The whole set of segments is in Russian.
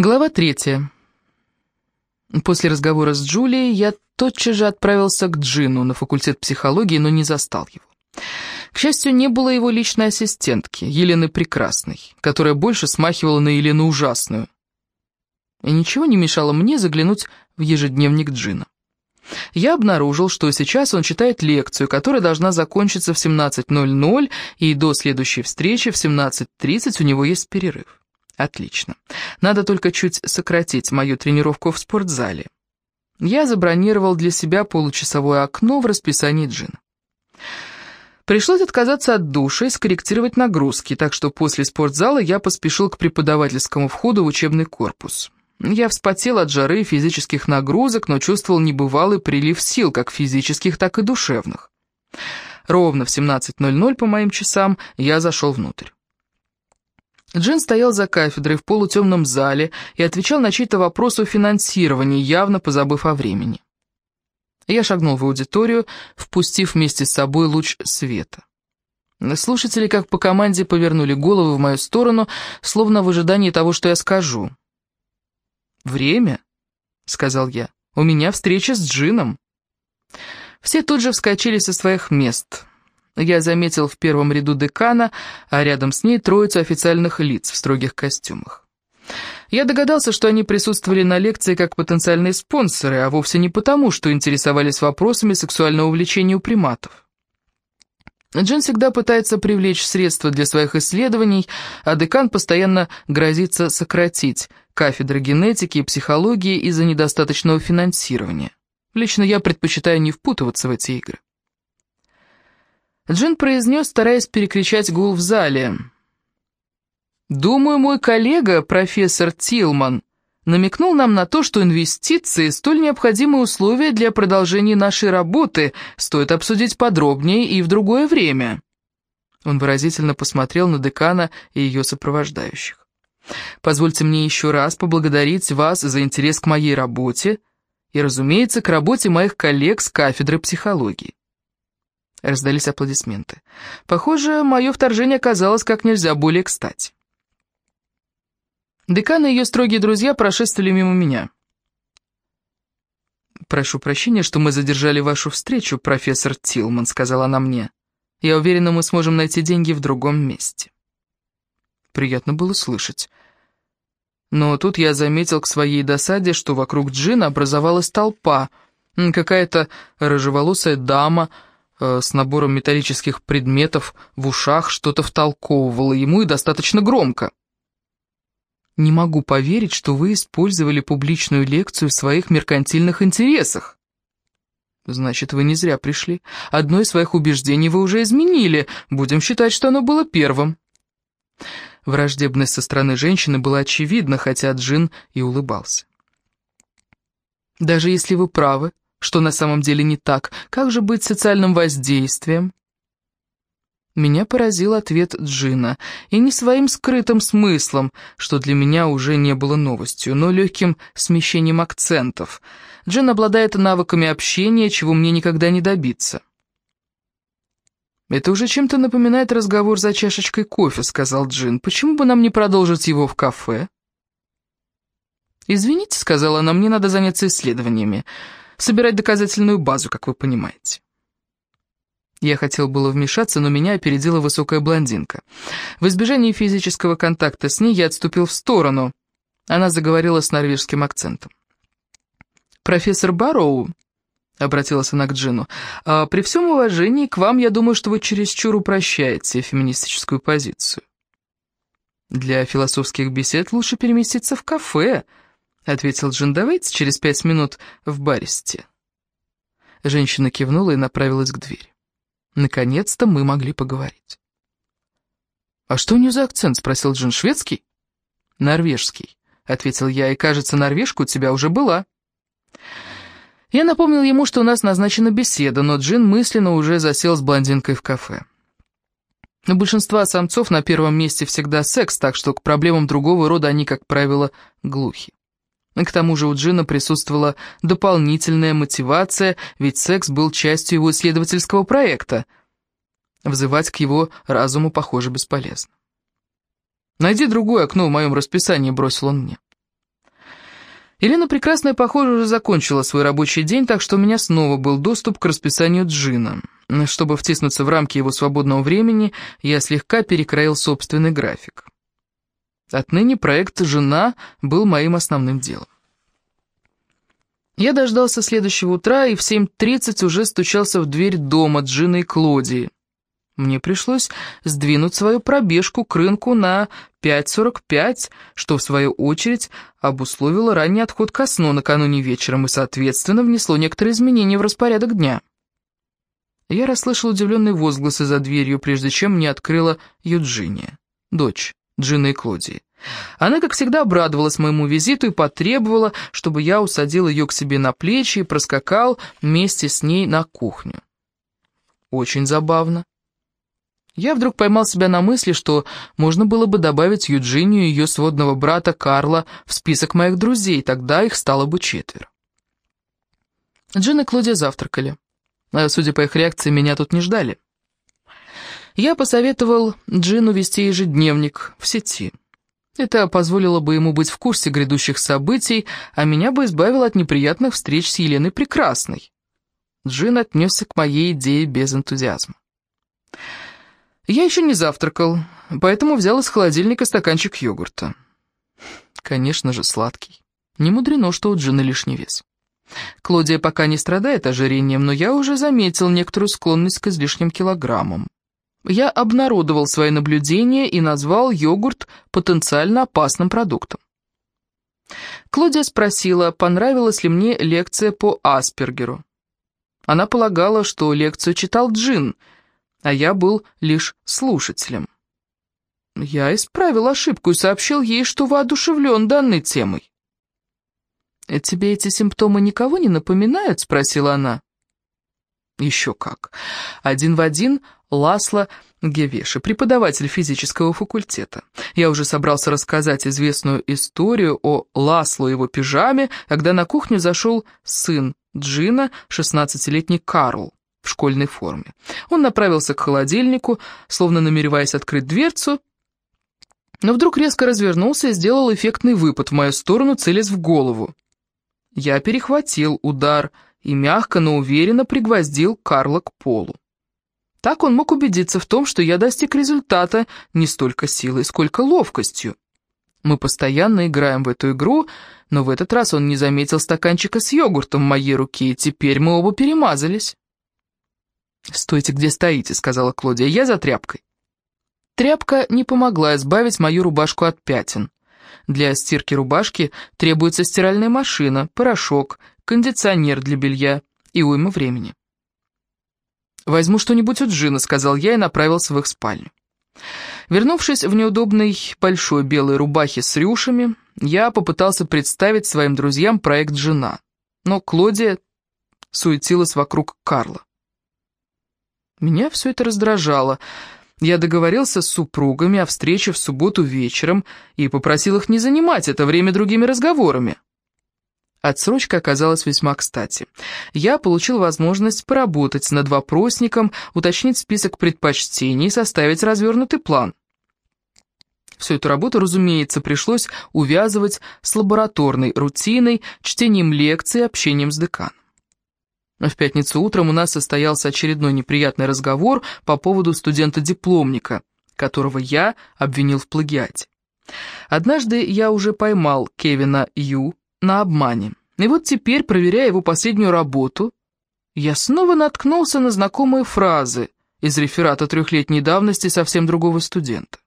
Глава третья. После разговора с Джулией я тотчас же отправился к Джину на факультет психологии, но не застал его. К счастью, не было его личной ассистентки, Елены Прекрасной, которая больше смахивала на Елену Ужасную. И ничего не мешало мне заглянуть в ежедневник Джина. Я обнаружил, что сейчас он читает лекцию, которая должна закончиться в 17.00, и до следующей встречи в 17.30 у него есть перерыв. Отлично. Надо только чуть сократить мою тренировку в спортзале. Я забронировал для себя получасовое окно в расписании Джина. Пришлось отказаться от душа и скорректировать нагрузки, так что после спортзала я поспешил к преподавательскому входу в учебный корпус. Я вспотел от жары и физических нагрузок, но чувствовал небывалый прилив сил, как физических, так и душевных. Ровно в 17.00 по моим часам я зашел внутрь. Джин стоял за кафедрой в полутемном зале и отвечал на чей-то вопрос о финансировании, явно позабыв о времени. Я шагнул в аудиторию, впустив вместе с собой луч света. Слушатели, как по команде, повернули головы в мою сторону, словно в ожидании того, что я скажу. «Время?» — сказал я. «У меня встреча с Джином». Все тут же вскочили со своих мест. Я заметил в первом ряду декана, а рядом с ней троицу официальных лиц в строгих костюмах. Я догадался, что они присутствовали на лекции как потенциальные спонсоры, а вовсе не потому, что интересовались вопросами сексуального увлечения у приматов. Джин всегда пытается привлечь средства для своих исследований, а декан постоянно грозится сократить кафедры генетики и психологии из-за недостаточного финансирования. Лично я предпочитаю не впутываться в эти игры. Джин произнес, стараясь перекричать гул в зале. «Думаю, мой коллега, профессор Тилман, намекнул нам на то, что инвестиции – столь необходимые условия для продолжения нашей работы, стоит обсудить подробнее и в другое время». Он выразительно посмотрел на декана и ее сопровождающих. «Позвольте мне еще раз поблагодарить вас за интерес к моей работе и, разумеется, к работе моих коллег с кафедры психологии. Раздались аплодисменты. Похоже, мое вторжение оказалось как нельзя более кстати. Декан и ее строгие друзья прошествовали мимо меня. «Прошу прощения, что мы задержали вашу встречу, профессор Тилман», — сказала она мне. «Я уверена, мы сможем найти деньги в другом месте». Приятно было слышать. Но тут я заметил к своей досаде, что вокруг Джина образовалась толпа. Какая-то рыжеволосая дама — с набором металлических предметов в ушах что-то втолковывала ему и достаточно громко. «Не могу поверить, что вы использовали публичную лекцию в своих меркантильных интересах». «Значит, вы не зря пришли. Одно из своих убеждений вы уже изменили. Будем считать, что оно было первым». Враждебность со стороны женщины была очевидна, хотя Джин и улыбался. «Даже если вы правы, что на самом деле не так. Как же быть социальным воздействием? Меня поразил ответ Джина, и не своим скрытым смыслом, что для меня уже не было новостью, но легким смещением акцентов. Джин обладает навыками общения, чего мне никогда не добиться. «Это уже чем-то напоминает разговор за чашечкой кофе», — сказал Джин. «Почему бы нам не продолжить его в кафе?» «Извините», — сказала она, — «мне надо заняться исследованиями собирать доказательную базу, как вы понимаете. Я хотел было вмешаться, но меня опередила высокая блондинка. В избежании физического контакта с ней я отступил в сторону. Она заговорила с норвежским акцентом. «Профессор Барроу», — обратилась она к Джину, «а «при всем уважении к вам, я думаю, что вы чересчур упрощаете феминистическую позицию. Для философских бесед лучше переместиться в кафе», ответил Джин, давайте через пять минут в баристе. Женщина кивнула и направилась к двери. Наконец-то мы могли поговорить. «А что у нее за акцент?» — спросил Джин. «Шведский?» «Норвежский», — ответил я, — «и, кажется, норвежка у тебя уже была». Я напомнил ему, что у нас назначена беседа, но Джин мысленно уже засел с блондинкой в кафе. У большинства самцов на первом месте всегда секс, так что к проблемам другого рода они, как правило, глухи. К тому же у Джина присутствовала дополнительная мотивация, ведь секс был частью его исследовательского проекта. Взывать к его разуму, похоже, бесполезно. «Найди другое окно в моем расписании», — бросил он мне. Елена Прекрасная, похоже, уже закончила свой рабочий день, так что у меня снова был доступ к расписанию Джина. Чтобы втиснуться в рамки его свободного времени, я слегка перекроил собственный график. Отныне проект «Жена» был моим основным делом. Я дождался следующего утра и в 7.30 уже стучался в дверь дома Джины и Клодии. Мне пришлось сдвинуть свою пробежку к рынку на 5.45, что, в свою очередь, обусловило ранний отход ко сну накануне вечером и, соответственно, внесло некоторые изменения в распорядок дня. Я расслышал удивленные возгласы за дверью, прежде чем мне открыла Юджиния, дочь Джины и Клодии. Она, как всегда, обрадовалась моему визиту и потребовала, чтобы я усадил ее к себе на плечи и проскакал вместе с ней на кухню. Очень забавно. Я вдруг поймал себя на мысли, что можно было бы добавить Юджинию и ее сводного брата Карла в список моих друзей, тогда их стало бы четверо. Джин и Клодия завтракали. А, судя по их реакции, меня тут не ждали. Я посоветовал Джину вести ежедневник в сети. Это позволило бы ему быть в курсе грядущих событий, а меня бы избавило от неприятных встреч с Еленой Прекрасной. Джин отнесся к моей идее без энтузиазма. Я еще не завтракал, поэтому взял из холодильника стаканчик йогурта. Конечно же, сладкий. Не мудрено, что у Джина лишний вес. Клодия пока не страдает ожирением, но я уже заметил некоторую склонность к излишним килограммам. Я обнародовал свои наблюдения и назвал йогурт потенциально опасным продуктом. Клодия спросила, понравилась ли мне лекция по Аспергеру. Она полагала, что лекцию читал Джин — а я был лишь слушателем. Я исправил ошибку и сообщил ей, что воодушевлен данной темой. «Тебе эти симптомы никого не напоминают?» — спросила она. «Еще как. Один в один Ласло Гевеши, преподаватель физического факультета. Я уже собрался рассказать известную историю о Ласло и его пижаме, когда на кухню зашел сын Джина, 16-летний Карл в школьной форме. Он направился к холодильнику, словно намереваясь открыть дверцу, но вдруг резко развернулся и сделал эффектный выпад в мою сторону, целясь в голову. Я перехватил удар и мягко, но уверенно пригвоздил Карла к полу. Так он мог убедиться в том, что я достиг результата не столько силой, сколько ловкостью. Мы постоянно играем в эту игру, но в этот раз он не заметил стаканчика с йогуртом в моей руке, и теперь мы оба перемазались. «Стойте, где стоите», — сказала Клодия, — «я за тряпкой». Тряпка не помогла избавить мою рубашку от пятен. Для стирки рубашки требуется стиральная машина, порошок, кондиционер для белья и уйма времени. «Возьму что-нибудь у Джина», — сказал я и направился в их спальню. Вернувшись в неудобной большой белой рубахе с рюшами, я попытался представить своим друзьям проект «Жена», но Клодия суетилась вокруг Карла. Меня все это раздражало. Я договорился с супругами о встрече в субботу вечером и попросил их не занимать это время другими разговорами. Отсрочка оказалась весьма кстати. Я получил возможность поработать над вопросником, уточнить список предпочтений и составить развернутый план. Всю эту работу, разумеется, пришлось увязывать с лабораторной рутиной, чтением лекций общением с деканом. В пятницу утром у нас состоялся очередной неприятный разговор по поводу студента-дипломника, которого я обвинил в плагиате. Однажды я уже поймал Кевина Ю на обмане. И вот теперь, проверяя его последнюю работу, я снова наткнулся на знакомые фразы из реферата трехлетней давности совсем другого студента.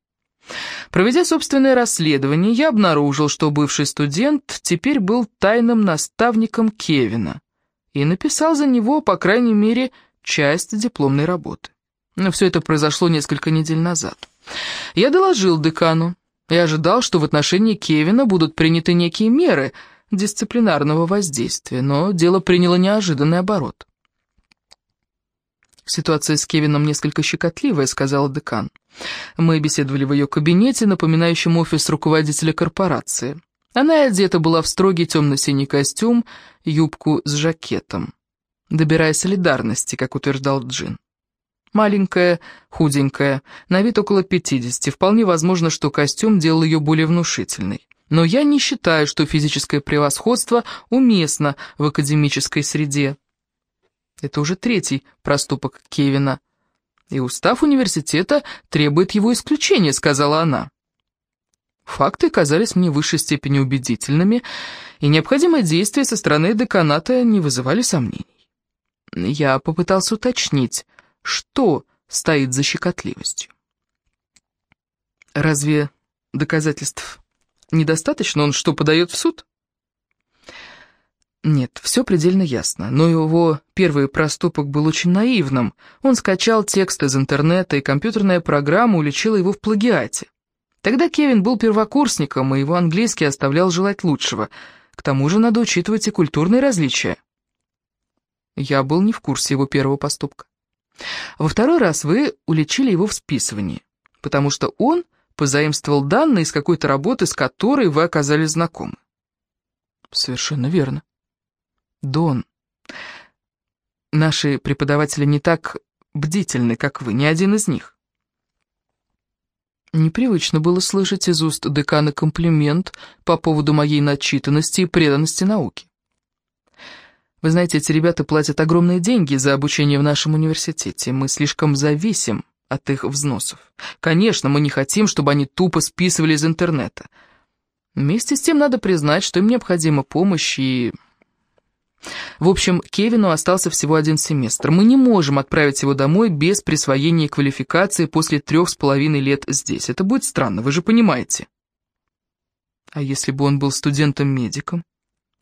Проведя собственное расследование, я обнаружил, что бывший студент теперь был тайным наставником Кевина и написал за него, по крайней мере, часть дипломной работы. Но все это произошло несколько недель назад. Я доложил декану и ожидал, что в отношении Кевина будут приняты некие меры дисциплинарного воздействия, но дело приняло неожиданный оборот. «Ситуация с Кевином несколько щекотливая», — сказала декан. Мы беседовали в ее кабинете, напоминающем офис руководителя корпорации. Она одета была в строгий темно-синий костюм, юбку с жакетом, добирая солидарности, как утверждал Джин. Маленькая, худенькая, на вид около пятидесяти, вполне возможно, что костюм делал ее более внушительной. Но я не считаю, что физическое превосходство уместно в академической среде. Это уже третий проступок Кевина. И устав университета требует его исключения, сказала она. Факты казались мне в высшей степени убедительными, и необходимые действия со стороны деканата не вызывали сомнений. Я попытался уточнить, что стоит за щекотливостью. Разве доказательств недостаточно? Он что, подает в суд? Нет, все предельно ясно, но его первый проступок был очень наивным. Он скачал текст из интернета, и компьютерная программа уличила его в плагиате. Тогда Кевин был первокурсником, и его английский оставлял желать лучшего. К тому же надо учитывать и культурные различия. Я был не в курсе его первого поступка. Во второй раз вы уличили его в списывании, потому что он позаимствовал данные из какой-то работы, с которой вы оказались знакомы. Совершенно верно. Дон, наши преподаватели не так бдительны, как вы, ни один из них. Непривычно было слышать из уст декана комплимент по поводу моей начитанности и преданности науке. Вы знаете, эти ребята платят огромные деньги за обучение в нашем университете. Мы слишком зависим от их взносов. Конечно, мы не хотим, чтобы они тупо списывали из интернета. Вместе с тем надо признать, что им необходима помощь и в общем, Кевину остался всего один семестр. Мы не можем отправить его домой без присвоения квалификации после трех с половиной лет здесь. Это будет странно, вы же понимаете. А если бы он был студентом-медиком?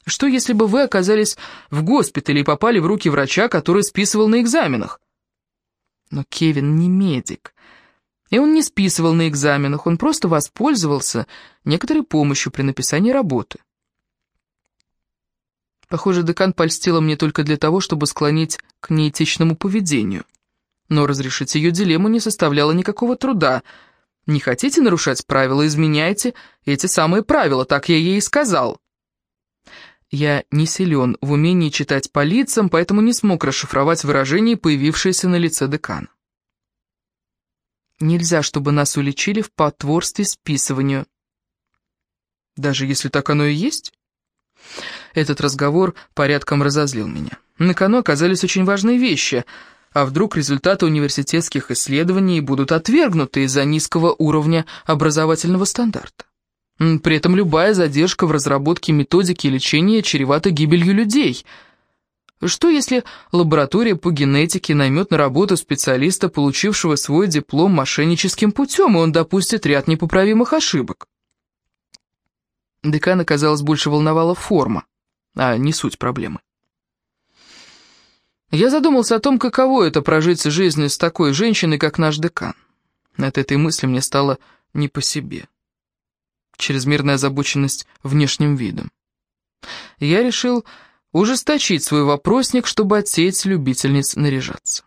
Что, если бы вы оказались в госпитале и попали в руки врача, который списывал на экзаменах? Но Кевин не медик. И он не списывал на экзаменах, он просто воспользовался некоторой помощью при написании работы. Похоже, декан польстила мне только для того, чтобы склонить к неэтичному поведению. Но разрешить ее дилемму не составляло никакого труда. Не хотите нарушать правила, изменяйте эти самые правила, так я ей и сказал. Я не силен в умении читать по лицам, поэтому не смог расшифровать выражение, появившееся на лице декана. Нельзя, чтобы нас уличили в потворстве списыванию. Даже если так оно и есть? Этот разговор порядком разозлил меня. На кону оказались очень важные вещи. А вдруг результаты университетских исследований будут отвергнуты из-за низкого уровня образовательного стандарта? При этом любая задержка в разработке методики лечения чревата гибелью людей. Что если лаборатория по генетике наймет на работу специалиста, получившего свой диплом мошенническим путем, и он допустит ряд непоправимых ошибок? Декана, казалось, больше волновала форма, а не суть проблемы. Я задумался о том, каково это прожить жизнь с такой женщиной, как наш декан. От этой мысли мне стало не по себе. Чрезмерная озабоченность внешним видом. Я решил ужесточить свой вопросник, чтобы отсеять любительниц наряжаться.